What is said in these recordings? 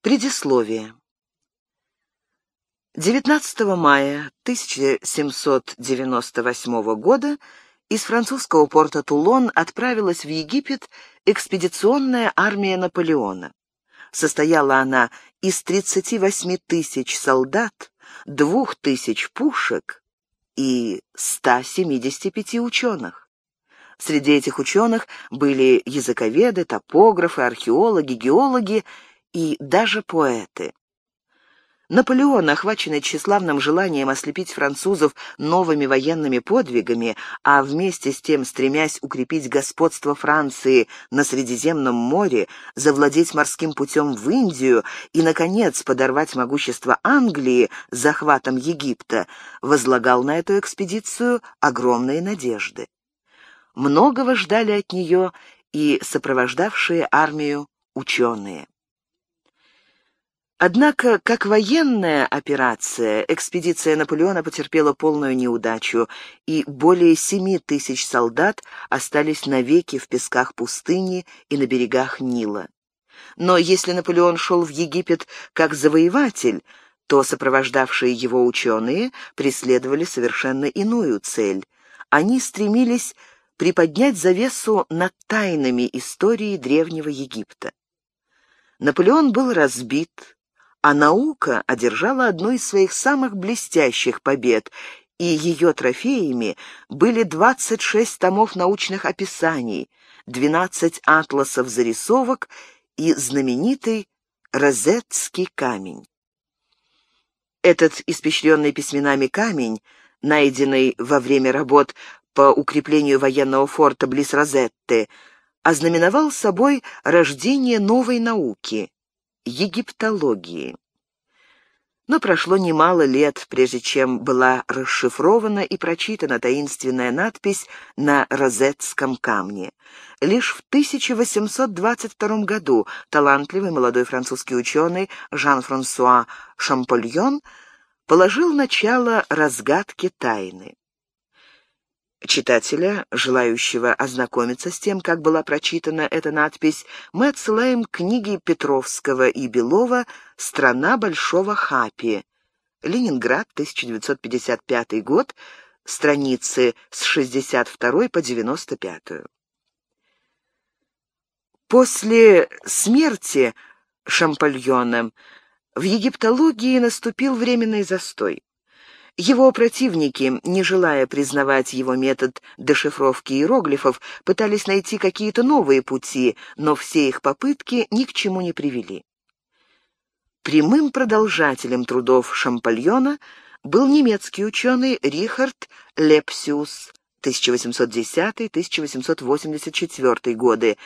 Предисловие. 19 мая 1798 года из французского порта Тулон отправилась в Египет экспедиционная армия Наполеона. Состояла она из 38 тысяч солдат, 2 тысяч пушек и 175 ученых. Среди этих ученых были языковеды, топографы, археологи, геологи и даже поэты. Наполеон, охваченный тщеславным желанием ослепить французов новыми военными подвигами, а вместе с тем стремясь укрепить господство Франции на Средиземном море, завладеть морским путем в Индию и, наконец, подорвать могущество Англии захватом Египта, возлагал на эту экспедицию огромные надежды. Многого ждали от нее и сопровождавшие армию ученые. Однако, как военная операция, экспедиция Наполеона потерпела полную неудачу, и более семи тысяч солдат остались навеки в песках пустыни и на берегах Нила. Но если Наполеон шел в Египет как завоеватель, то сопровождавшие его ученые преследовали совершенно иную цель. Они стремились приподнять завесу над тайнами истории Древнего Египта. Наполеон был разбит, а наука одержала одну из своих самых блестящих побед, и ее трофеями были 26 томов научных описаний, 12 атласов зарисовок и знаменитый Розетский камень. Этот испещренный письменами камень, найденный во время работ по укреплению военного форта близ Розетты, ознаменовал собой рождение новой науки египтологии. Но прошло немало лет, прежде чем была расшифрована и прочитана таинственная надпись на розетском камне. Лишь в 1822 году талантливый молодой французский ученый Жан-Франсуа Шампольон положил начало разгадке тайны. Читателя, желающего ознакомиться с тем, как была прочитана эта надпись, мы отсылаем к книге Петровского и Белова «Страна Большого Хапи». Ленинград, 1955 год, страницы с 62 по 95. После смерти Шампольона в египтологии наступил временный застой. Его противники, не желая признавать его метод дешифровки иероглифов, пытались найти какие-то новые пути, но все их попытки ни к чему не привели. Прямым продолжателем трудов Шампальона был немецкий ученый Рихард Лепсиус 1810-1884 годы,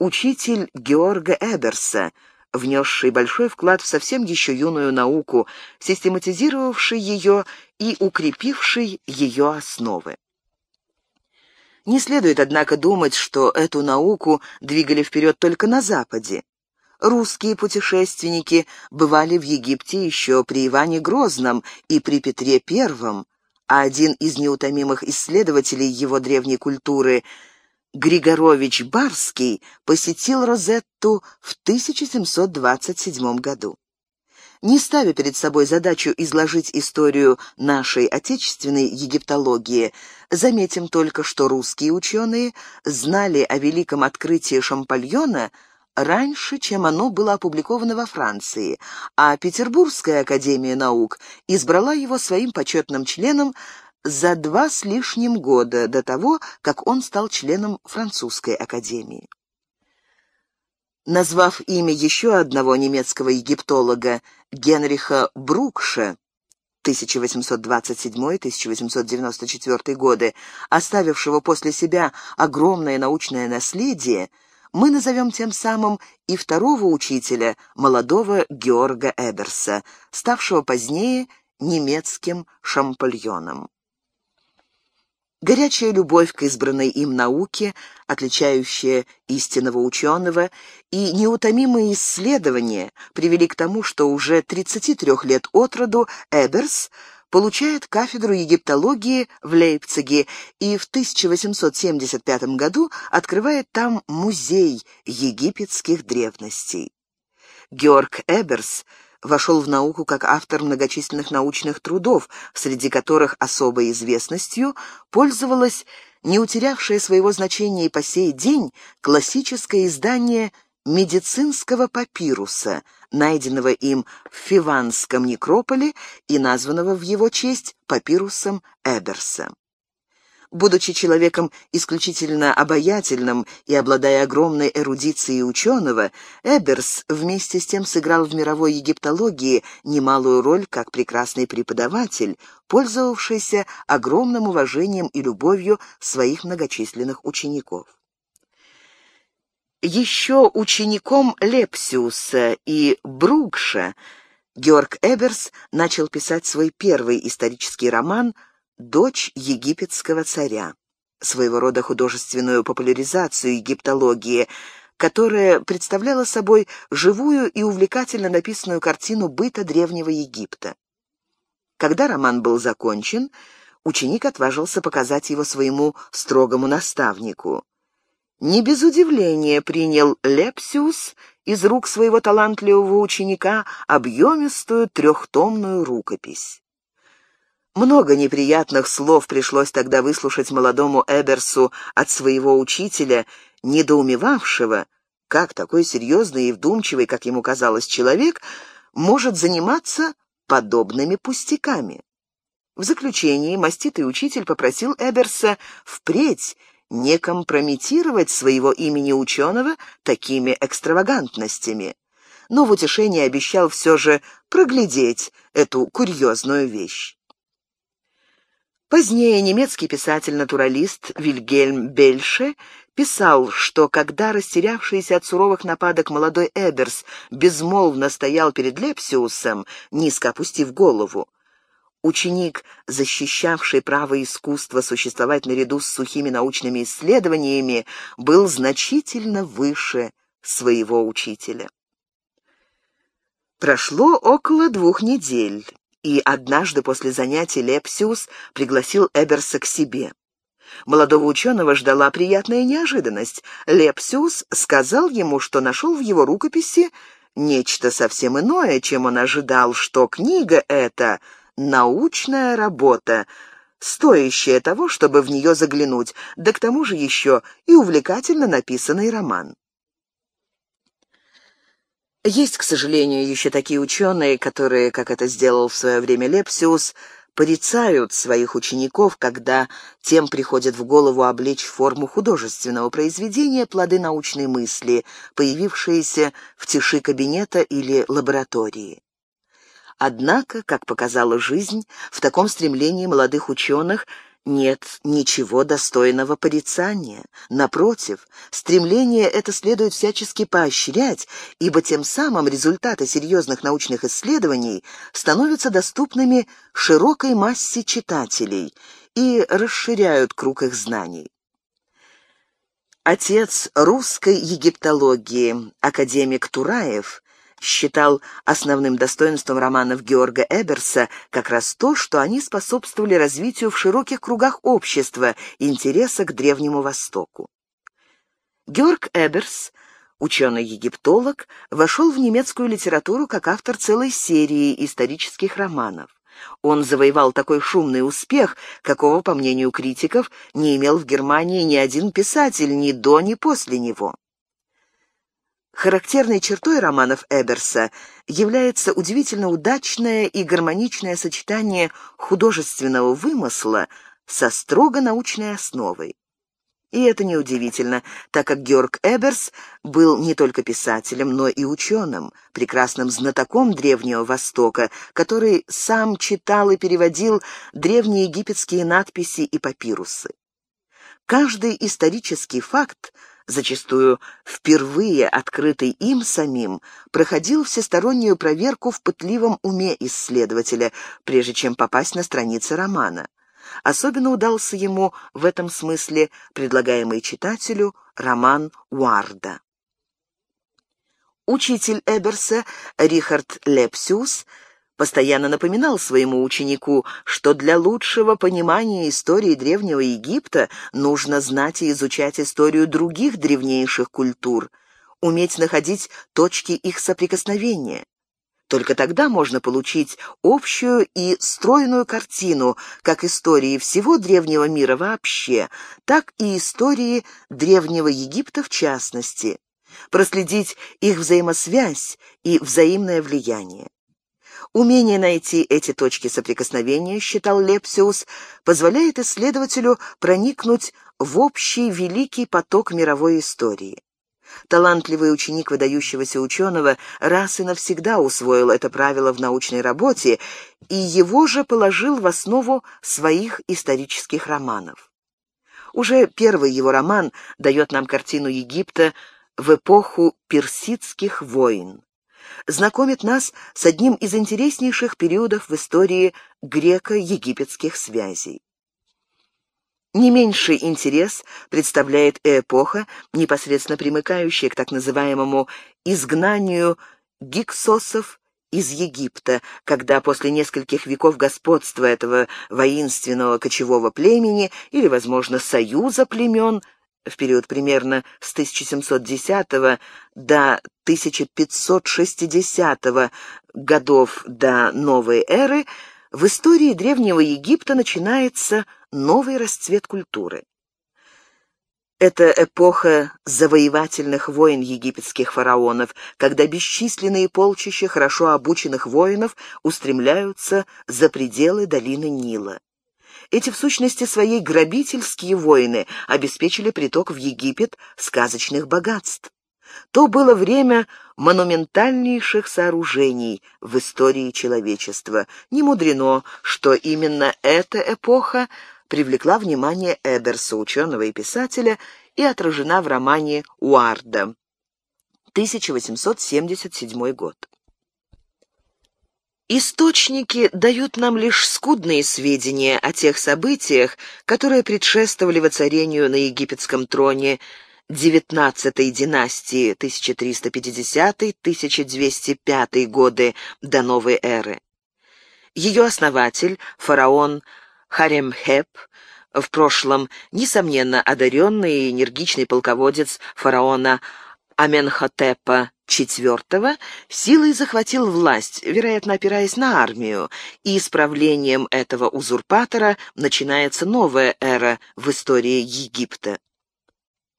учитель Георга Эберса, внесший большой вклад в совсем еще юную науку, систематизировавший ее и укрепивший ее основы. Не следует, однако, думать, что эту науку двигали вперед только на Западе. Русские путешественники бывали в Египте еще при Иване Грозном и при Петре I, а один из неутомимых исследователей его древней культуры – Григорович Барский посетил Розетту в 1727 году. Не ставя перед собой задачу изложить историю нашей отечественной египтологии, заметим только, что русские ученые знали о великом открытии Шампальона раньше, чем оно было опубликовано во Франции, а Петербургская академия наук избрала его своим почетным членом за два с лишним года до того, как он стал членом французской академии. Назвав имя еще одного немецкого египтолога, Генриха Брукша, 1827-1894 годы, оставившего после себя огромное научное наследие, мы назовем тем самым и второго учителя, молодого Георга Эберса, ставшего позднее немецким шампольоном. Горячая любовь к избранной им науке, отличающая истинного ученого, и неутомимые исследования привели к тому, что уже 33 лет от роду Эберс получает кафедру египтологии в Лейпциге и в 1875 году открывает там музей египетских древностей. Георг Эберс вошел в науку как автор многочисленных научных трудов, среди которых особой известностью пользовалась не утерявшее своего значения и по сей день классическое издание медицинского папируса, найденного им в Фиванском некрополе и названного в его честь папирусом Эберса. Будучи человеком исключительно обаятельным и обладая огромной эрудицией ученого, Эберс вместе с тем сыграл в мировой египтологии немалую роль как прекрасный преподаватель, пользовавшийся огромным уважением и любовью своих многочисленных учеников. Еще учеником Лепсиуса и Бругша Георг Эберс начал писать свой первый исторический роман дочь египетского царя, своего рода художественную популяризацию египтологии, которая представляла собой живую и увлекательно написанную картину быта древнего Египта. Когда роман был закончен, ученик отважился показать его своему строгому наставнику. Не без удивления принял Лепсиус из рук своего талантливого ученика объемистую трехтомную рукопись. Много неприятных слов пришлось тогда выслушать молодому Эберсу от своего учителя, недоумевавшего, как такой серьезный и вдумчивый, как ему казалось, человек может заниматься подобными пустяками. В заключении маститый учитель попросил Эберса впредь не компрометировать своего имени ученого такими экстравагантностями, но в утешение обещал все же проглядеть эту курьезную вещь. Позднее немецкий писатель-натуралист Вильгельм Бельше писал, что когда растерявшийся от суровых нападок молодой Эберс безмолвно стоял перед Лепсиусом, низко опустив голову, ученик, защищавший право искусства существовать наряду с сухими научными исследованиями, был значительно выше своего учителя. Прошло около двух недель и однажды после занятий Лепсиус пригласил Эберса к себе. Молодого ученого ждала приятная неожиданность. Лепсиус сказал ему, что нашел в его рукописи нечто совсем иное, чем он ожидал, что книга эта — научная работа, стоящая того, чтобы в нее заглянуть, да к тому же еще и увлекательно написанный роман. Есть, к сожалению, еще такие ученые, которые, как это сделал в свое время Лепсиус, порицают своих учеников, когда тем приходит в голову облечь форму художественного произведения плоды научной мысли, появившиеся в тиши кабинета или лаборатории. Однако, как показала жизнь, в таком стремлении молодых ученых – нет ничего достойного порицания. Напротив, стремление это следует всячески поощрять, ибо тем самым результаты серьезных научных исследований становятся доступными широкой массе читателей и расширяют круг их знаний. Отец русской египтологии, академик Тураев, считал основным достоинством романов Георга Эберса как раз то, что они способствовали развитию в широких кругах общества интереса к Древнему Востоку. Георг Эберс, ученый-египтолог, вошел в немецкую литературу как автор целой серии исторических романов. Он завоевал такой шумный успех, какого, по мнению критиков, не имел в Германии ни один писатель ни до, ни после него. Характерной чертой романов Эберса является удивительно удачное и гармоничное сочетание художественного вымысла со строго научной основой. И это неудивительно, так как Георг Эберс был не только писателем, но и ученым, прекрасным знатоком Древнего Востока, который сам читал и переводил древнеегипетские надписи и папирусы. Каждый исторический факт зачастую впервые открытый им самим, проходил всестороннюю проверку в пытливом уме исследователя, прежде чем попасть на страницы романа. Особенно удался ему в этом смысле предлагаемый читателю роман Уарда. Учитель Эберса Рихард Лепсиус – постоянно напоминал своему ученику, что для лучшего понимания истории Древнего Египта нужно знать и изучать историю других древнейших культур. уметь находить точки их соприкосновения. Только тогда можно получить общую и стройную картину как истории всего древнего мира вообще, так и истории древнего Египта в частности, проследить их взаимосвязь и взаимное влияние. Умение найти эти точки соприкосновения, считал Лепсиус, позволяет исследователю проникнуть в общий великий поток мировой истории. Талантливый ученик выдающегося ученого раз и навсегда усвоил это правило в научной работе и его же положил в основу своих исторических романов. Уже первый его роман дает нам картину Египта в эпоху персидских войн. Знакомит нас с одним из интереснейших периодов в истории греко-египетских связей. Не меньший интерес представляет эпоха, непосредственно примыкающая к так называемому «изгнанию гиксосов из Египта, когда после нескольких веков господства этого воинственного кочевого племени или, возможно, союза племен в период примерно с 1710 до 1560 годов до новой эры в истории Древнего Египта начинается новый расцвет культуры. Это эпоха завоевательных войн египетских фараонов, когда бесчисленные полчища хорошо обученных воинов устремляются за пределы долины Нила. Эти в сущности своей грабительские войны обеспечили приток в Египет сказочных богатств. То было время монументальнейших сооружений в истории человечества. Не мудрено, что именно эта эпоха привлекла внимание Эберса, ученого и писателя, и отражена в романе «Уарда» 1877 год. Источники дают нам лишь скудные сведения о тех событиях, которые предшествовали воцарению на египетском троне XIX династии 1350-1205 годы до новой эры. Ее основатель, фараон Харемхеп, в прошлом, несомненно, одаренный и энергичный полководец фараона Аменхотепа IV, силой захватил власть, вероятно, опираясь на армию, и с правлением этого узурпатора начинается новая эра в истории Египта.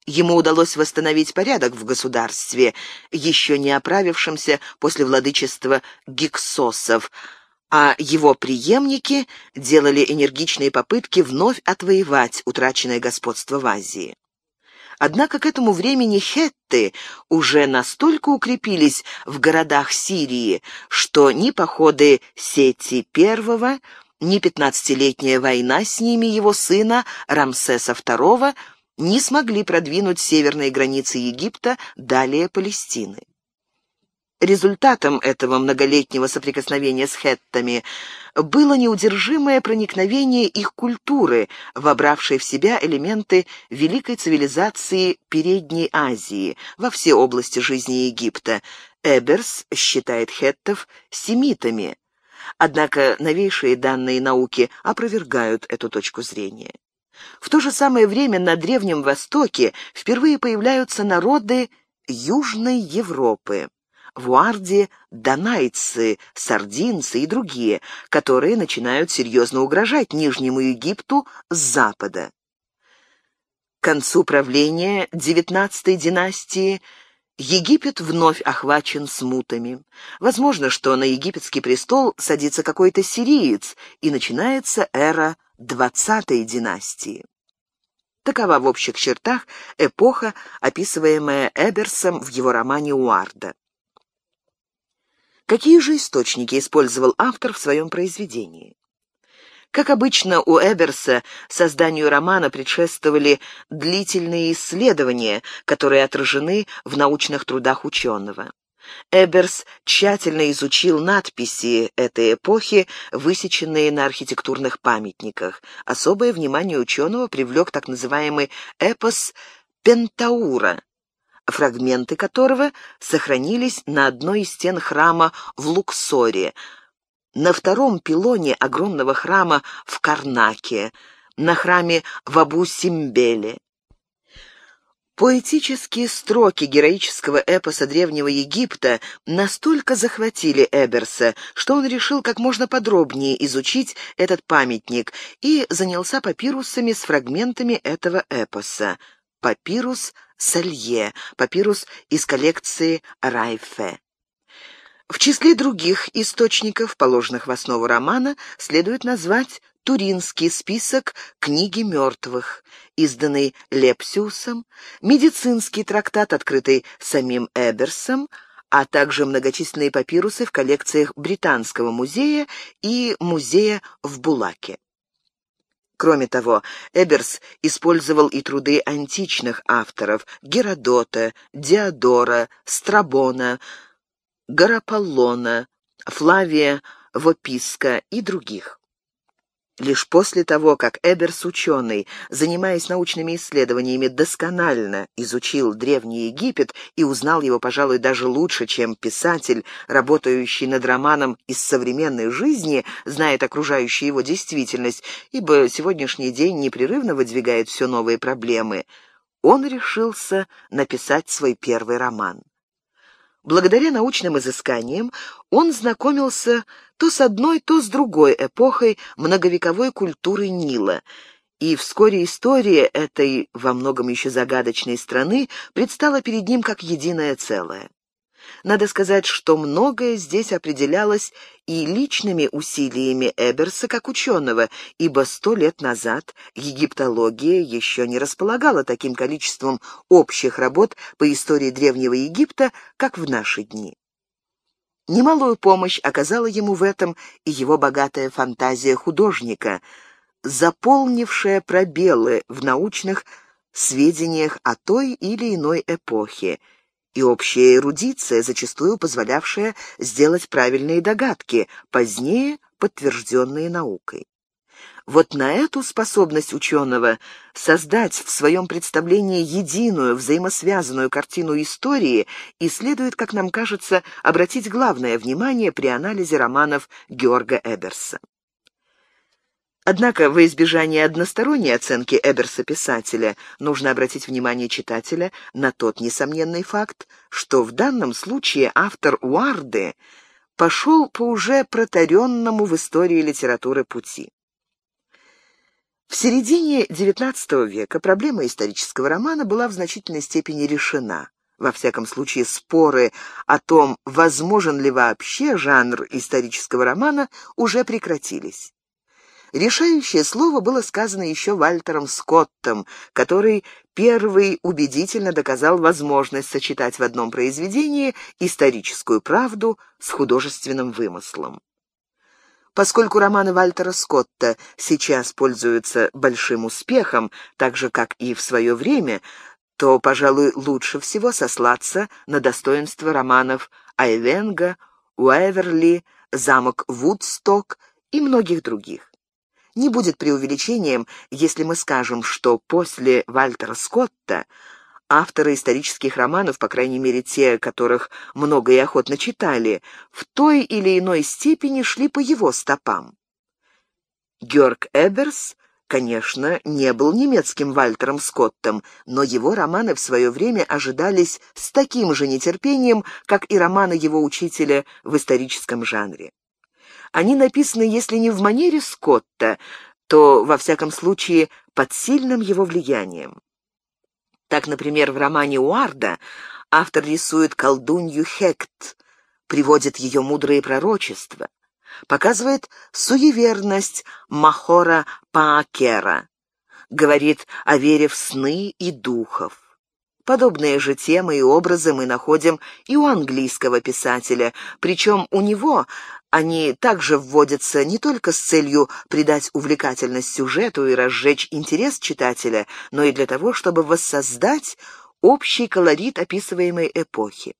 Ему удалось восстановить порядок в государстве, еще не оправившемся после владычества гиксосов, а его преемники делали энергичные попытки вновь отвоевать утраченное господство в Азии. Однако к этому времени хетты уже настолько укрепились в городах Сирии, что ни походы Сети I, ни пятнадцатилетняя война с ними его сына Рамсеса II не смогли продвинуть северные границы Египта далее Палестины. Результатом этого многолетнего соприкосновения с хеттами было неудержимое проникновение их культуры, вобравшей в себя элементы великой цивилизации Передней Азии во все области жизни Египта. Эберс считает хеттов семитами, однако новейшие данные науки опровергают эту точку зрения. В то же самое время на Древнем Востоке впервые появляются народы Южной Европы. Вуарди, донайцы, сардинцы и другие, которые начинают серьезно угрожать Нижнему Египту с запада. К концу правления XIX династии Египет вновь охвачен смутами. Возможно, что на египетский престол садится какой-то сириец, и начинается эра двадцатой династии. Такова в общих чертах эпоха, описываемая Эберсом в его романе «Уарда». Какие же источники использовал автор в своем произведении? Как обычно, у Эберса созданию романа предшествовали длительные исследования, которые отражены в научных трудах ученого. Эберс тщательно изучил надписи этой эпохи, высеченные на архитектурных памятниках. Особое внимание ученого привлек так называемый эпос Пентаура, фрагменты которого сохранились на одной из стен храма в Луксоре, на втором пилоне огромного храма в Карнаке, на храме в Абу-Симбеле. Поэтические строки героического эпоса Древнего Египта настолько захватили Эберса, что он решил как можно подробнее изучить этот памятник и занялся папирусами с фрагментами этого эпоса. Папирус Салье, папирус из коллекции Райфе. В числе других источников, положенных в основу романа, следует назвать Туринский список книги мертвых, изданный Лепсиусом, медицинский трактат, открытый самим Эберсом, а также многочисленные папирусы в коллекциях Британского музея и музея в Булаке. Кроме того, Эберс использовал и труды античных авторов Геродота, Диодора, Страбона, Гараполлона, Флавия Вописка и других. Лишь после того, как Эберс ученый, занимаясь научными исследованиями, досконально изучил Древний Египет и узнал его, пожалуй, даже лучше, чем писатель, работающий над романом из современной жизни, знает окружающую его действительность, ибо сегодняшний день непрерывно выдвигает все новые проблемы, он решился написать свой первый роман. Благодаря научным изысканиям он знакомился то с одной, то с другой эпохой многовековой культуры Нила, и вскоре история этой во многом еще загадочной страны предстала перед ним как единое целое. Надо сказать, что многое здесь определялось и личными усилиями Эберса как ученого, ибо сто лет назад египтология еще не располагала таким количеством общих работ по истории Древнего Египта, как в наши дни. Немалую помощь оказала ему в этом и его богатая фантазия художника, заполнившая пробелы в научных сведениях о той или иной эпохе, и общая эрудиция, зачастую позволявшая сделать правильные догадки, позднее подтвержденные наукой. Вот на эту способность ученого создать в своем представлении единую, взаимосвязанную картину истории и следует, как нам кажется, обратить главное внимание при анализе романов Георга Эберса. Однако, во избежание односторонней оценки Эберса-писателя, нужно обратить внимание читателя на тот несомненный факт, что в данном случае автор Уарды пошел по уже протаренному в истории литературы пути. В середине XIX века проблема исторического романа была в значительной степени решена. Во всяком случае, споры о том, возможен ли вообще жанр исторического романа, уже прекратились. Решающее слово было сказано еще Вальтером Скоттом, который первый убедительно доказал возможность сочетать в одном произведении историческую правду с художественным вымыслом. Поскольку романы Вальтера Скотта сейчас пользуются большим успехом, так же, как и в свое время, то, пожалуй, лучше всего сослаться на достоинство романов Айвенга, Уэверли, замок Вудсток и многих других. Не будет преувеличением, если мы скажем, что после Вальтера Скотта авторы исторических романов, по крайней мере те, которых много и охотно читали, в той или иной степени шли по его стопам. Георг Эберс, конечно, не был немецким Вальтером Скоттом, но его романы в свое время ожидались с таким же нетерпением, как и романы его учителя в историческом жанре. Они написаны, если не в манере Скотта, то, во всяком случае, под сильным его влиянием. Так, например, в романе Уарда автор рисует колдунью Хект, приводит ее мудрые пророчества, показывает суеверность Махора Паакера, говорит о вере в сны и духов. Подобные же темы и образы мы находим и у английского писателя, причем у него они также вводятся не только с целью придать увлекательность сюжету и разжечь интерес читателя, но и для того, чтобы воссоздать общий колорит описываемой эпохи.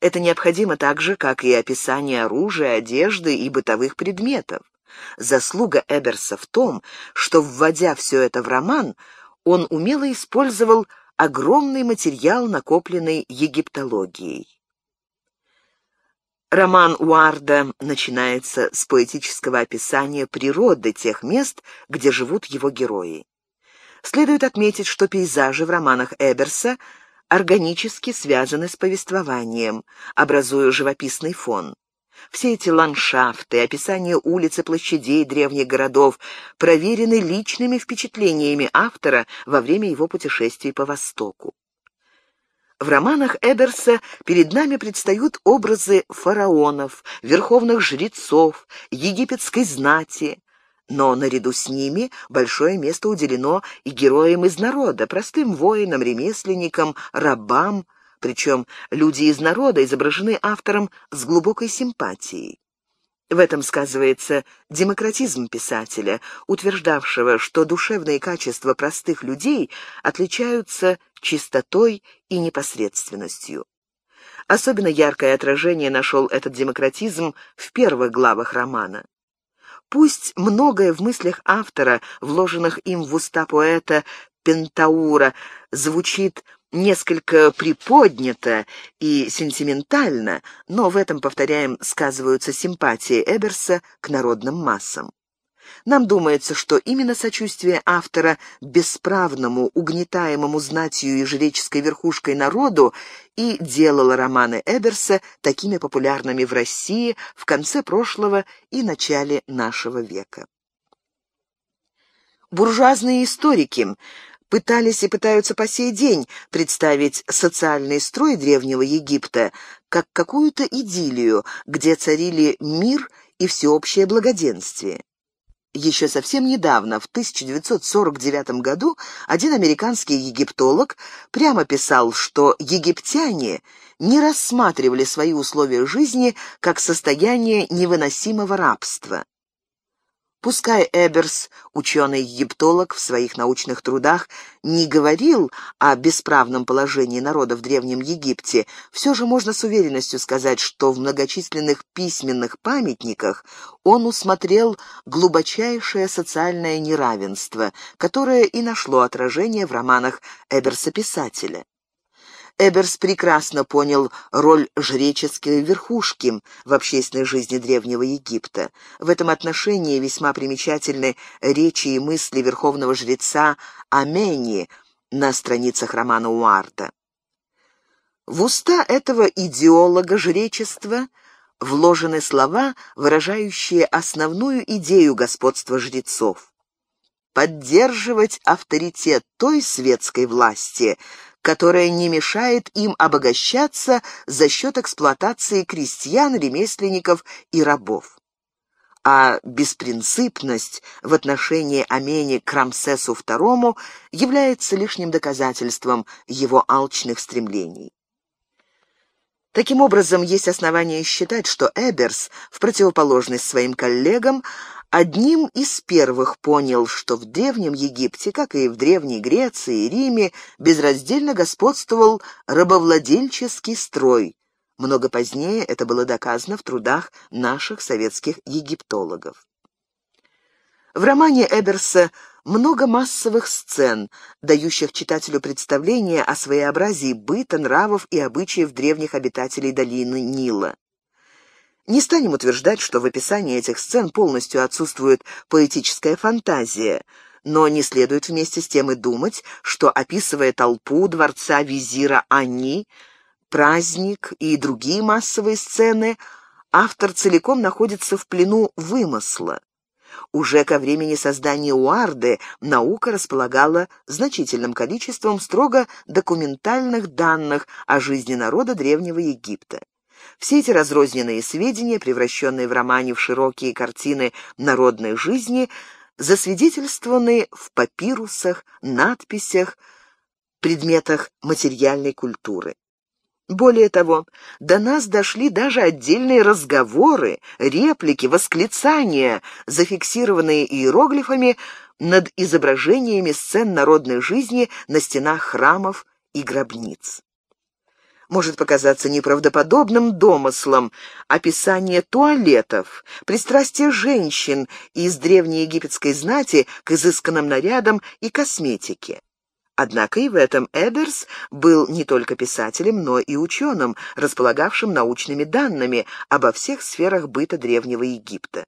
Это необходимо так же, как и описание оружия, одежды и бытовых предметов. Заслуга Эберса в том, что, вводя все это в роман, он умело использовал огромный материал, накопленный египтологией. Роман Уарда начинается с поэтического описания природы тех мест, где живут его герои. Следует отметить, что пейзажи в романах Эберса органически связаны с повествованием, образуя живописный фон. Все эти ландшафты, описание улиц и площадей древних городов проверены личными впечатлениями автора во время его путешествий по Востоку. В романах Эберса перед нами предстают образы фараонов, верховных жрецов, египетской знати, но наряду с ними большое место уделено и героям из народа, простым воинам, ремесленникам, рабам, причем люди из народа изображены автором с глубокой симпатией. В этом сказывается демократизм писателя, утверждавшего, что душевные качества простых людей отличаются чистотой и непосредственностью. Особенно яркое отражение нашел этот демократизм в первых главах романа. Пусть многое в мыслях автора, вложенных им в уста поэта Пентаура, звучит несколько приподнято и сентиментально, но в этом, повторяем, сказываются симпатии Эберса к народным массам. Нам думается, что именно сочувствие автора бесправному, угнетаемому знатью и жреческой верхушкой народу и делало романы Эберса такими популярными в России в конце прошлого и начале нашего века. Буржуазные историки пытались и пытаются по сей день представить социальный строй Древнего Египта как какую-то идиллию, где царили мир и всеобщее благоденствие. Еще совсем недавно, в 1949 году, один американский египтолог прямо писал, что египтяне не рассматривали свои условия жизни как состояние невыносимого рабства. Пускай Эберс, ученый-египтолог, в своих научных трудах не говорил о бесправном положении народа в Древнем Египте, все же можно с уверенностью сказать, что в многочисленных письменных памятниках он усмотрел глубочайшее социальное неравенство, которое и нашло отражение в романах Эберса-писателя. Эберс прекрасно понял роль жреческой верхушки в общественной жизни Древнего Египта. В этом отношении весьма примечательны речи и мысли верховного жреца Амени на страницах романа Уарта. В уста этого идеолога жречества вложены слова, выражающие основную идею господства жрецов. Поддерживать авторитет той светской власти, которая не мешает им обогащаться за счет эксплуатации крестьян, ремесленников и рабов. А беспринципность в отношении Амени к Рамсесу II является лишним доказательством его алчных стремлений. Таким образом, есть основания считать, что Эберс, в противоположность своим коллегам, одним из первых понял, что в Древнем Египте, как и в Древней Греции и Риме, безраздельно господствовал рабовладельческий строй. Много позднее это было доказано в трудах наших советских египтологов. В романе Эберса много массовых сцен, дающих читателю представление о своеобразии быта, нравов и обычаев древних обитателей долины Нила. Не станем утверждать, что в описании этих сцен полностью отсутствует поэтическая фантазия, но не следует вместе с тем и думать, что, описывая толпу дворца визира Ани, праздник и другие массовые сцены, автор целиком находится в плену вымысла. Уже ко времени создания Уарды наука располагала значительным количеством строго документальных данных о жизни народа Древнего Египта. Все эти разрозненные сведения, превращенные в романе в широкие картины народной жизни, засвидетельствованы в папирусах, надписях, предметах материальной культуры. Более того, до нас дошли даже отдельные разговоры, реплики, восклицания, зафиксированные иероглифами над изображениями сцен народной жизни на стенах храмов и гробниц может показаться неправдоподобным домыслом описание туалетов, пристрастие женщин из древней египетской знати к изысканным нарядам и косметике. Однако и в этом Эберс был не только писателем, но и ученым, располагавшим научными данными обо всех сферах быта Древнего Египта.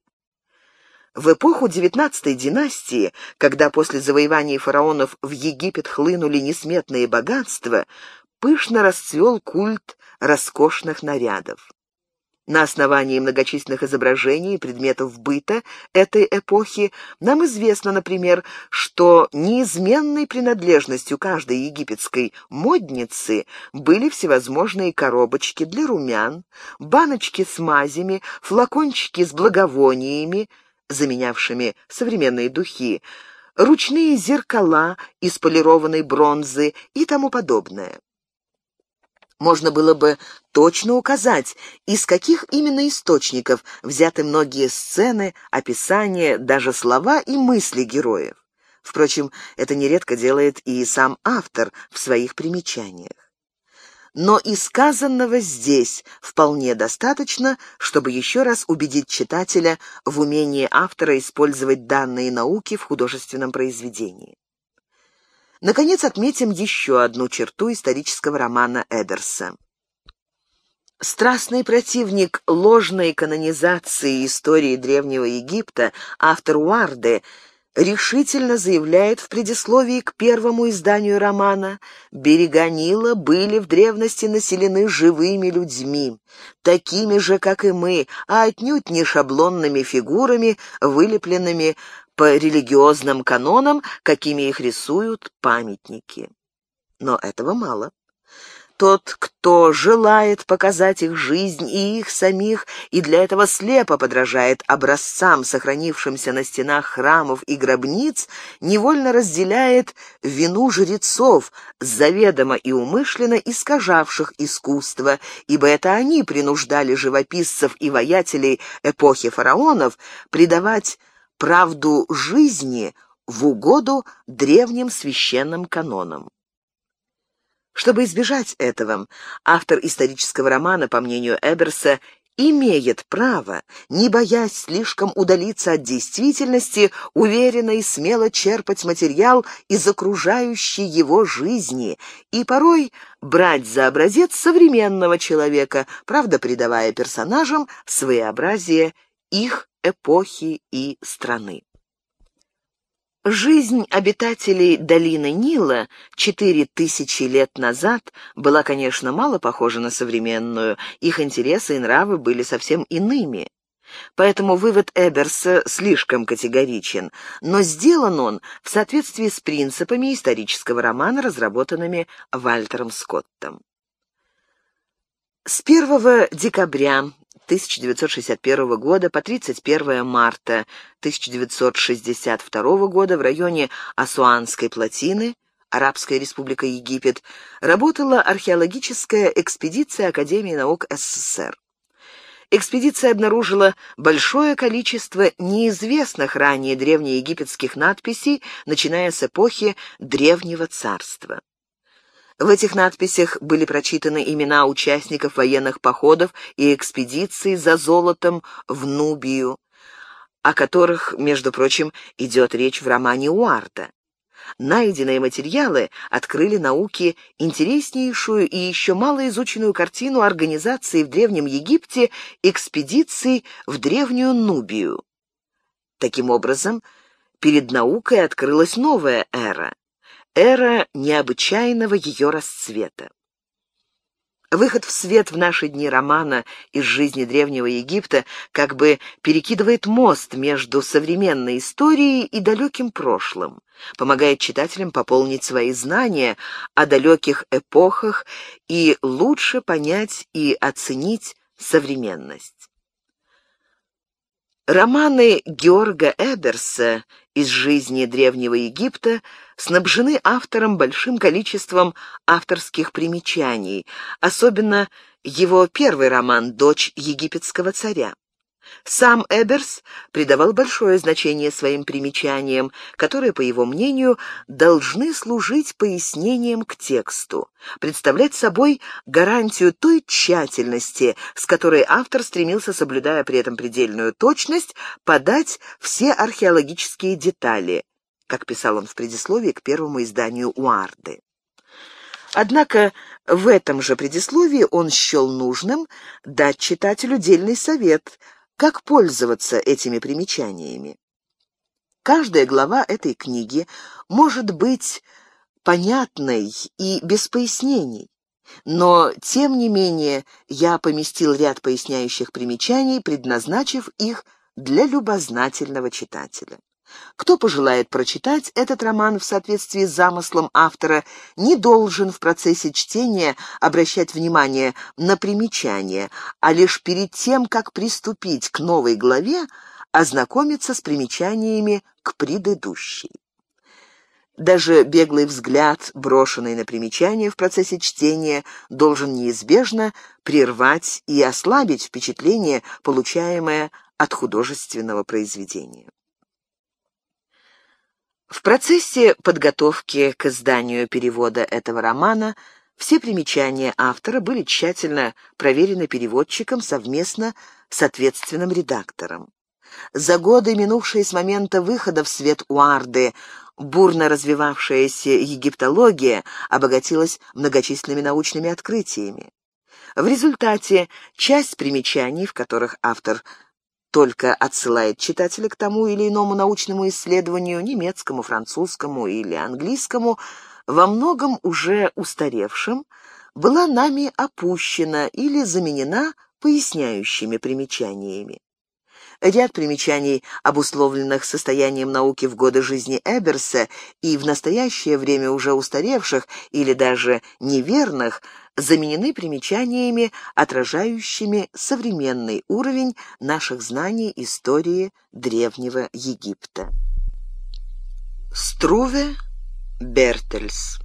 В эпоху XIX династии, когда после завоевания фараонов в Египет хлынули несметные богатства, пышно расцвел культ роскошных нарядов. На основании многочисленных изображений и предметов быта этой эпохи нам известно, например, что неизменной принадлежностью каждой египетской модницы были всевозможные коробочки для румян, баночки с мазями, флакончики с благовониями, заменявшими современные духи, ручные зеркала из полированной бронзы и тому подобное можно было бы точно указать, из каких именно источников взяты многие сцены, описания, даже слова и мысли героев. Впрочем, это нередко делает и сам автор в своих примечаниях. Но и сказанного здесь вполне достаточно, чтобы еще раз убедить читателя в умении автора использовать данные науки в художественном произведении. Наконец, отметим еще одну черту исторического романа Эдерса. Страстный противник ложной канонизации истории Древнего Египта, автор Уарде, решительно заявляет в предисловии к первому изданию романа «Берега Нила были в древности населены живыми людьми, такими же, как и мы, а отнюдь не шаблонными фигурами, вылепленными по религиозным канонам, какими их рисуют памятники. Но этого мало. Тот, кто желает показать их жизнь и их самих, и для этого слепо подражает образцам, сохранившимся на стенах храмов и гробниц, невольно разделяет вину жрецов, заведомо и умышленно искажавших искусство, ибо это они принуждали живописцев и воятелей эпохи фараонов придавать правду жизни в угоду древним священным канонам. Чтобы избежать этого, автор исторического романа, по мнению Эберса, имеет право, не боясь слишком удалиться от действительности, уверенно и смело черпать материал из окружающей его жизни и порой брать за образец современного человека, правда придавая персонажам своеобразие их эпохи и страны. Жизнь обитателей долины Нила четыре тысячи лет назад была, конечно, мало похожа на современную, их интересы и нравы были совсем иными. Поэтому вывод Эберса слишком категоричен, но сделан он в соответствии с принципами исторического романа, разработанными Вальтером Скоттом. С 1 декабря 1961 года по 31 марта 1962 года в районе Асуанской плотины Арабская республика Египет, работала археологическая экспедиция Академии наук СССР. Экспедиция обнаружила большое количество неизвестных ранее древнеегипетских надписей, начиная с эпохи Древнего Царства. В этих надписях были прочитаны имена участников военных походов и экспедиций за золотом в Нубию, о которых, между прочим, идет речь в романе Уарта. Найденные материалы открыли науке интереснейшую и еще малоизученную картину организации в Древнем Египте экспедиций в Древнюю Нубию. Таким образом, перед наукой открылась новая эра эра необычайного ее расцвета. Выход в свет в наши дни романа из жизни Древнего Египта как бы перекидывает мост между современной историей и далеким прошлым, помогает читателям пополнить свои знания о далеких эпохах и лучше понять и оценить современность. Романы Георга Эберса из жизни Древнего Египта снабжены автором большим количеством авторских примечаний, особенно его первый роман «Дочь египетского царя». Сам Эберс придавал большое значение своим примечаниям, которые, по его мнению, должны служить пояснением к тексту, представлять собой гарантию той тщательности, с которой автор стремился, соблюдая при этом предельную точность, подать все археологические детали, как писал он в предисловии к первому изданию Уарды. Однако в этом же предисловии он счел нужным дать читателю дельный совет – Как пользоваться этими примечаниями? Каждая глава этой книги может быть понятной и без пояснений. Но, тем не менее, я поместил ряд поясняющих примечаний, предназначив их для любознательного читателя. Кто пожелает прочитать этот роман в соответствии с замыслом автора, не должен в процессе чтения обращать внимание на примечания, а лишь перед тем, как приступить к новой главе, ознакомиться с примечаниями к предыдущей. Даже беглый взгляд, брошенный на примечание в процессе чтения, должен неизбежно прервать и ослабить впечатление, получаемое от художественного произведения. В процессе подготовки к изданию перевода этого романа все примечания автора были тщательно проверены переводчиком совместно с ответственным редактором. За годы, минувшие с момента выхода в свет Уарды, бурно развивавшаяся египтология обогатилась многочисленными научными открытиями. В результате часть примечаний, в которых автор только отсылает читателя к тому или иному научному исследованию, немецкому, французскому или английскому, во многом уже устаревшим, была нами опущена или заменена поясняющими примечаниями. Ряд примечаний, обусловленных состоянием науки в годы жизни Эберса и в настоящее время уже устаревших или даже неверных, заменены примечаниями, отражающими современный уровень наших знаний истории Древнего Египта. Струве Бертельс